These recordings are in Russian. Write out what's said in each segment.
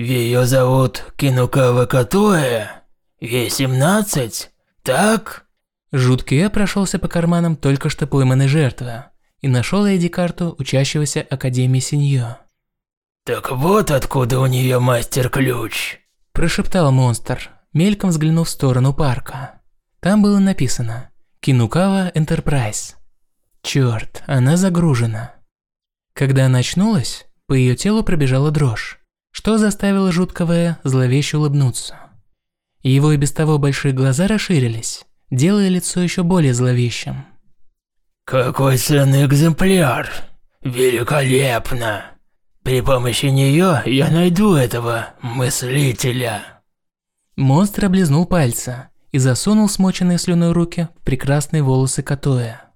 Ее зовут Кинукава Катуэ. Ей 17, так? Жуткий Я прошелся по карманам только что пойманной жертвы и нашел ID-карту учащегося Академии Синьо. «Так вот откуда у нее мастер-ключ», – прошептал монстр, мельком взглянув в сторону парка. Там было написано «Кинукава Энтерпрайз». Черт, она загружена. Когда она очнулась, по ее телу пробежала дрожь, что заставило жуткого зловеще улыбнуться. Его и без того большие глаза расширились, делая лицо еще более зловещим. «Какой ценный экземпляр! Великолепно! При помощи нее я найду этого мыслителя!» Монстр облизнул пальцы и засунул смоченные слюной руки в прекрасные волосы Катоя.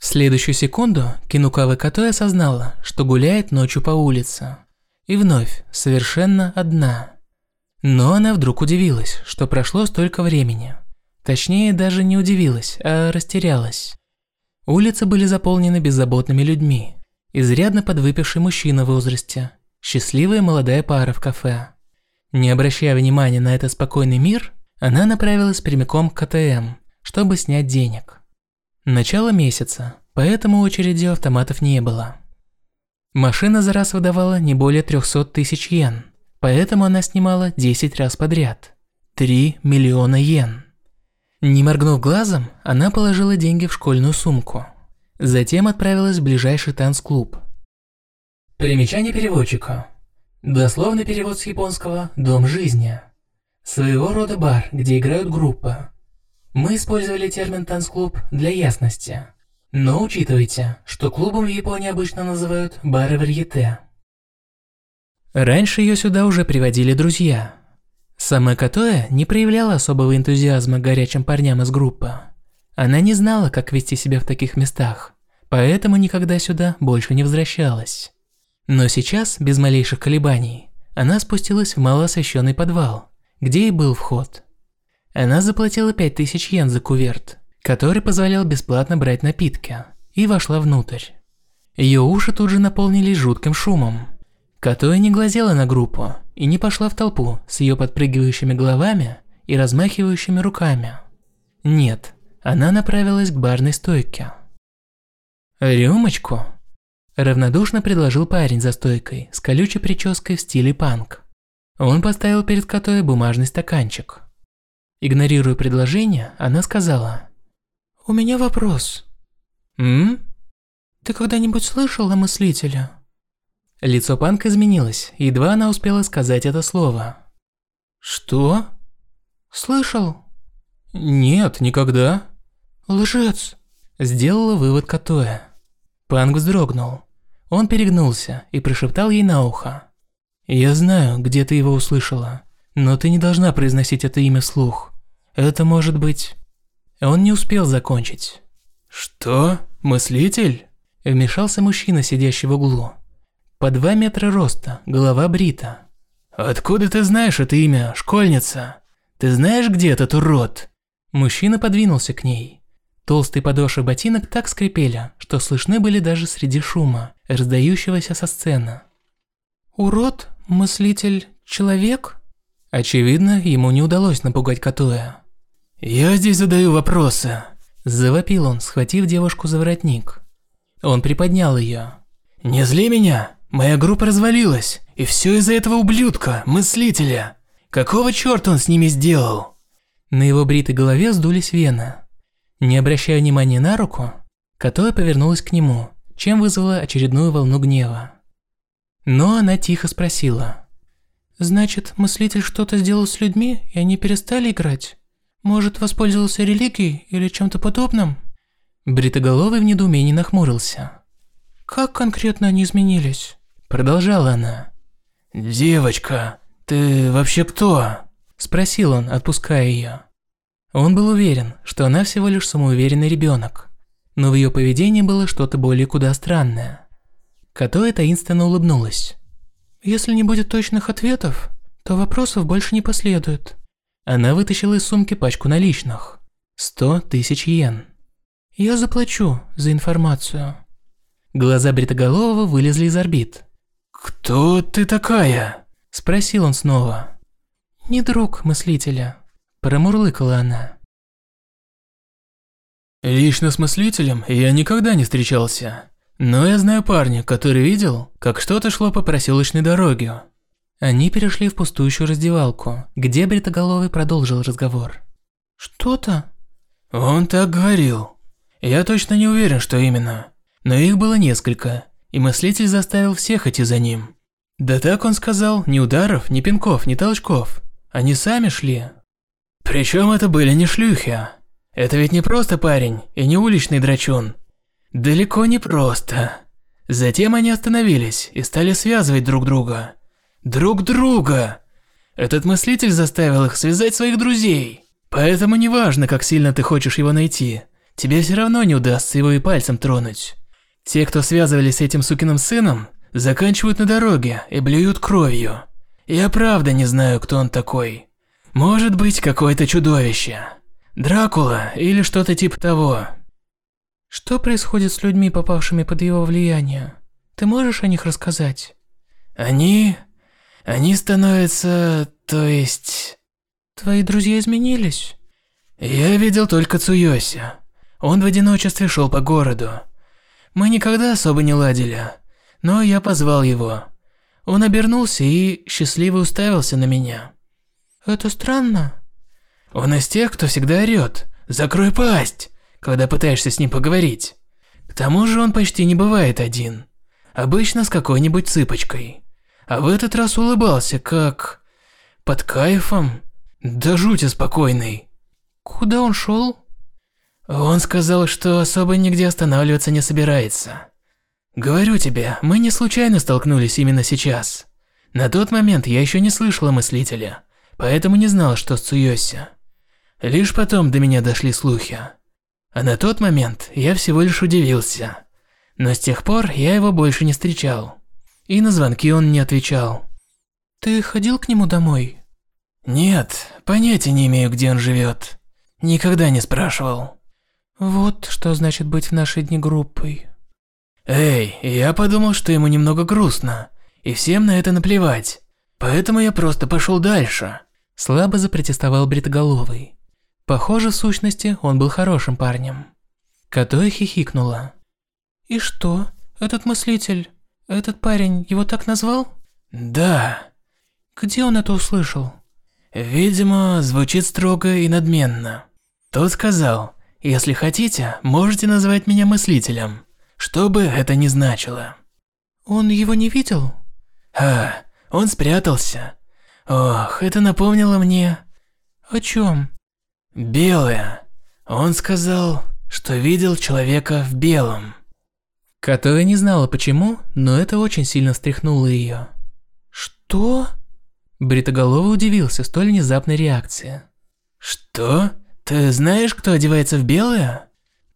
В следующую секунду Кинукава Катой осознала, что гуляет ночью по улице. И вновь, совершенно одна. Но она вдруг удивилась, что прошло столько времени. Точнее, даже не удивилась, а растерялась. Улицы были заполнены беззаботными людьми. Изрядно подвыпивший мужчина в возрасте. Счастливая молодая пара в кафе. Не обращая внимания на этот спокойный мир, она направилась прямиком к КТМ, чтобы снять денег. Начало месяца, поэтому очереди автоматов не было. Машина за раз выдавала не более 300 тысяч йен, поэтому она снимала 10 раз подряд. 3 миллиона йен. Не моргнув глазом, она положила деньги в школьную сумку. Затем отправилась в ближайший танцклуб. Примечание переводчика. Дословный перевод с японского «дом жизни». Своего рода бар, где играют группы, мы использовали термин «танцклуб» для ясности. Но учитывайте, что клубом в Японии обычно называют бары варьете. Раньше ее сюда уже приводили друзья. Сама Катоя не проявляла особого энтузиазма к горячим парням из группы. Она не знала, как вести себя в таких местах, поэтому никогда сюда больше не возвращалась. Но сейчас, без малейших колебаний, она спустилась в малоосвещенный подвал, где и был вход – она заплатила 5000 йен за куверт, который позволял бесплатно брать напитки, и вошла внутрь. Ее уши тут же наполнились жутким шумом. Катоя не глазела на группу и не пошла в толпу с ее подпрыгивающими головами и размахивающими руками. Нет, она направилась к барной стойке. «Рюмочку?» – равнодушно предложил парень за стойкой с колючей прической в стиле панк. Он поставил перед Катоей бумажный стаканчик – Игнорируя предложение, она сказала. «У меня вопрос». «М?» «Ты когда-нибудь слышал о мыслителе?» Лицо Панка изменилось, едва она успела сказать это слово. «Что?» «Слышал?» «Нет, никогда». «Лжец!» Сделала вывод Катоя. Панк вздрогнул. Он перегнулся и прошептал ей на ухо. «Я знаю, где ты его услышала, но ты не должна произносить это имя вслух. Это может быть... Он не успел закончить. «Что? Мыслитель?» Вмешался мужчина, сидящий в углу. По два метра роста, голова брита. «Откуда ты знаешь это имя, школьница? Ты знаешь, где этот урод?» Мужчина подвинулся к ней. Толстые подошвы ботинок так скрипели, что слышны были даже среди шума, раздающегося со сцены. «Урод? Мыслитель? Человек?» Очевидно, ему не удалось напугать Катуя. «Я здесь задаю вопросы», – завопил он, схватив девушку за воротник. Он приподнял ее. «Не зли меня, моя группа развалилась, и все из-за этого ублюдка, мыслителя. Какого черта он с ними сделал?» На его бритой голове сдулись вены. Не обращая внимания на руку, которая повернулась к нему, чем вызвала очередную волну гнева. Но она тихо спросила. «Значит, мыслитель что-то сделал с людьми, и они перестали играть?» Может, воспользовался религией или чем-то подобным?» Бритоголовый в недоумении нахмурился. «Как конкретно они изменились?» Продолжала она. «Девочка, ты вообще кто?» Спросил он, отпуская ее. Он был уверен, что она всего лишь самоуверенный ребенок, но в ее поведении было что-то более куда странное. Катоя таинственно улыбнулась. «Если не будет точных ответов, то вопросов больше не последует. Она вытащила из сумки пачку наличных. Сто тысяч йен. «Я заплачу за информацию». Глаза Бритоголового вылезли из орбит. «Кто ты такая?» – спросил он снова. «Не друг мыслителя», – промурлыкала она. Лично с мыслителем я никогда не встречался. Но я знаю парня, который видел, как что-то шло по проселочной дороге. Они перешли в пустующую раздевалку, где Бритоголовый продолжил разговор. «Что-то?» Он так говорил. Я точно не уверен, что именно. Но их было несколько, и мыслитель заставил всех идти за ним. Да так он сказал, ни ударов, ни пинков, ни толчков. Они сами шли. Причем это были не шлюхи. Это ведь не просто парень и не уличный драчун. Далеко не просто. Затем они остановились и стали связывать друг друга. Друг друга! Этот мыслитель заставил их связать своих друзей. Поэтому неважно, как сильно ты хочешь его найти, тебе все равно не удастся его и пальцем тронуть. Те, кто связывались с этим сукиным сыном, заканчивают на дороге и блюют кровью. Я правда не знаю, кто он такой. Может быть, какое-то чудовище. Дракула или что-то типа того. Что происходит с людьми, попавшими под его влияние? Ты можешь о них рассказать? Они... Они становятся... то есть... Твои друзья изменились? Я видел только Цуёси. Он в одиночестве шел по городу. Мы никогда особо не ладили, но я позвал его. Он обернулся и счастливо уставился на меня. Это странно. Он из тех, кто всегда орёт «Закрой пасть!», когда пытаешься с ним поговорить. К тому же он почти не бывает один. Обычно с какой-нибудь цыпочкой. А в этот раз улыбался, как... под кайфом. Да жути спокойный. Куда он шел? Он сказал, что особо нигде останавливаться не собирается. Говорю тебе, мы не случайно столкнулись именно сейчас. На тот момент я еще не слышала мыслителя, поэтому не знал, что с Цуёси. Лишь потом до меня дошли слухи. А на тот момент я всего лишь удивился. Но с тех пор я его больше не встречал. И на звонки он не отвечал. Ты ходил к нему домой? Нет, понятия не имею, где он живет. Никогда не спрашивал. Вот что значит быть в нашей дни группой. Эй, я подумал, что ему немного грустно, и всем на это наплевать. Поэтому я просто пошел дальше. Слабо запротестовал Бритоголовый. Похоже, в сущности, он был хорошим парнем. Катоя хихикнула. «И что? Этот мыслитель, этот парень его так назвал?» «Да». «Где он это услышал?» «Видимо, звучит строго и надменно. Тот сказал, если хотите, можете назвать меня мыслителем, что бы это ни значило». «Он его не видел?» «А, он спрятался. Ох, это напомнило мне...» «О чем?» Белое. Он сказал, что видел человека в белом. Которая не знала почему, но это очень сильно встряхнуло ее. «Что?» Бритоголовый удивился столь внезапной реакции. «Что? Ты знаешь, кто одевается в белое?»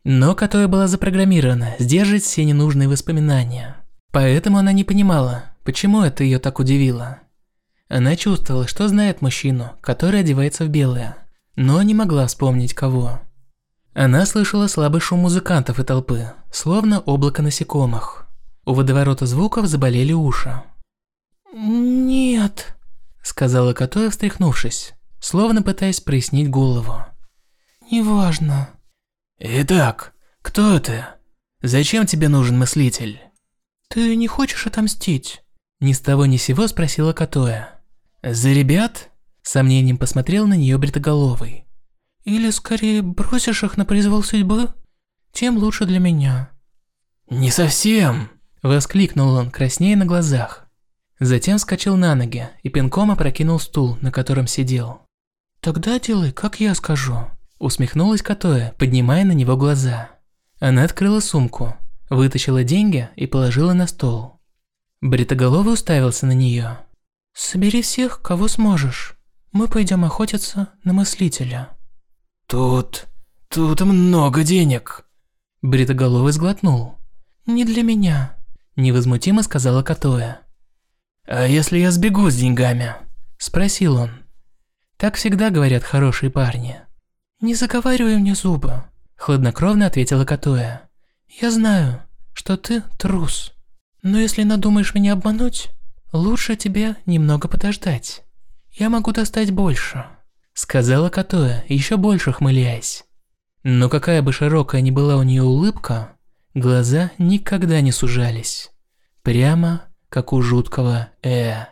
Но которая была запрограммирована сдерживать все ненужные воспоминания. Поэтому она не понимала, почему это ее так удивило. Она чувствовала, что знает мужчину, который одевается в белое но не могла вспомнить кого. Она слышала слабый шум музыкантов и толпы, словно облако насекомых. У водоворота звуков заболели уши. «Нет», – сказала Катоя, встряхнувшись, словно пытаясь прояснить голову. «Неважно». «Итак, кто ты? Зачем тебе нужен мыслитель?» «Ты не хочешь отомстить?» Ни с того ни сего спросила Катоя. «За ребят?» Сомнением посмотрел на нее бритоголовый. «Или скорее бросишь их на произвол судьбы? Тем лучше для меня». «Не совсем!» – воскликнул он, краснея на глазах. Затем вскочил на ноги и пинком опрокинул стул, на котором сидел. «Тогда делай, как я скажу», – усмехнулась Катоя, поднимая на него глаза. Она открыла сумку, вытащила деньги и положила на стол. Бритоголовый уставился на нее. «Собери всех, кого сможешь. Мы пойдем охотиться на мыслителя. Тут... тут много денег. Бритоголовый сглотнул. Не для меня. Невозмутимо сказала Катоя. А если я сбегу с деньгами? Спросил он. Так всегда говорят хорошие парни. Не заговаривай мне зубы. Хладнокровно ответила Катоя. Я знаю, что ты трус. Но если надумаешь меня обмануть, лучше тебе немного подождать. Я могу достать больше», — сказала Катоя, еще больше хмыляясь. Но какая бы широкая ни была у нее улыбка, глаза никогда не сужались. Прямо как у жуткого Э.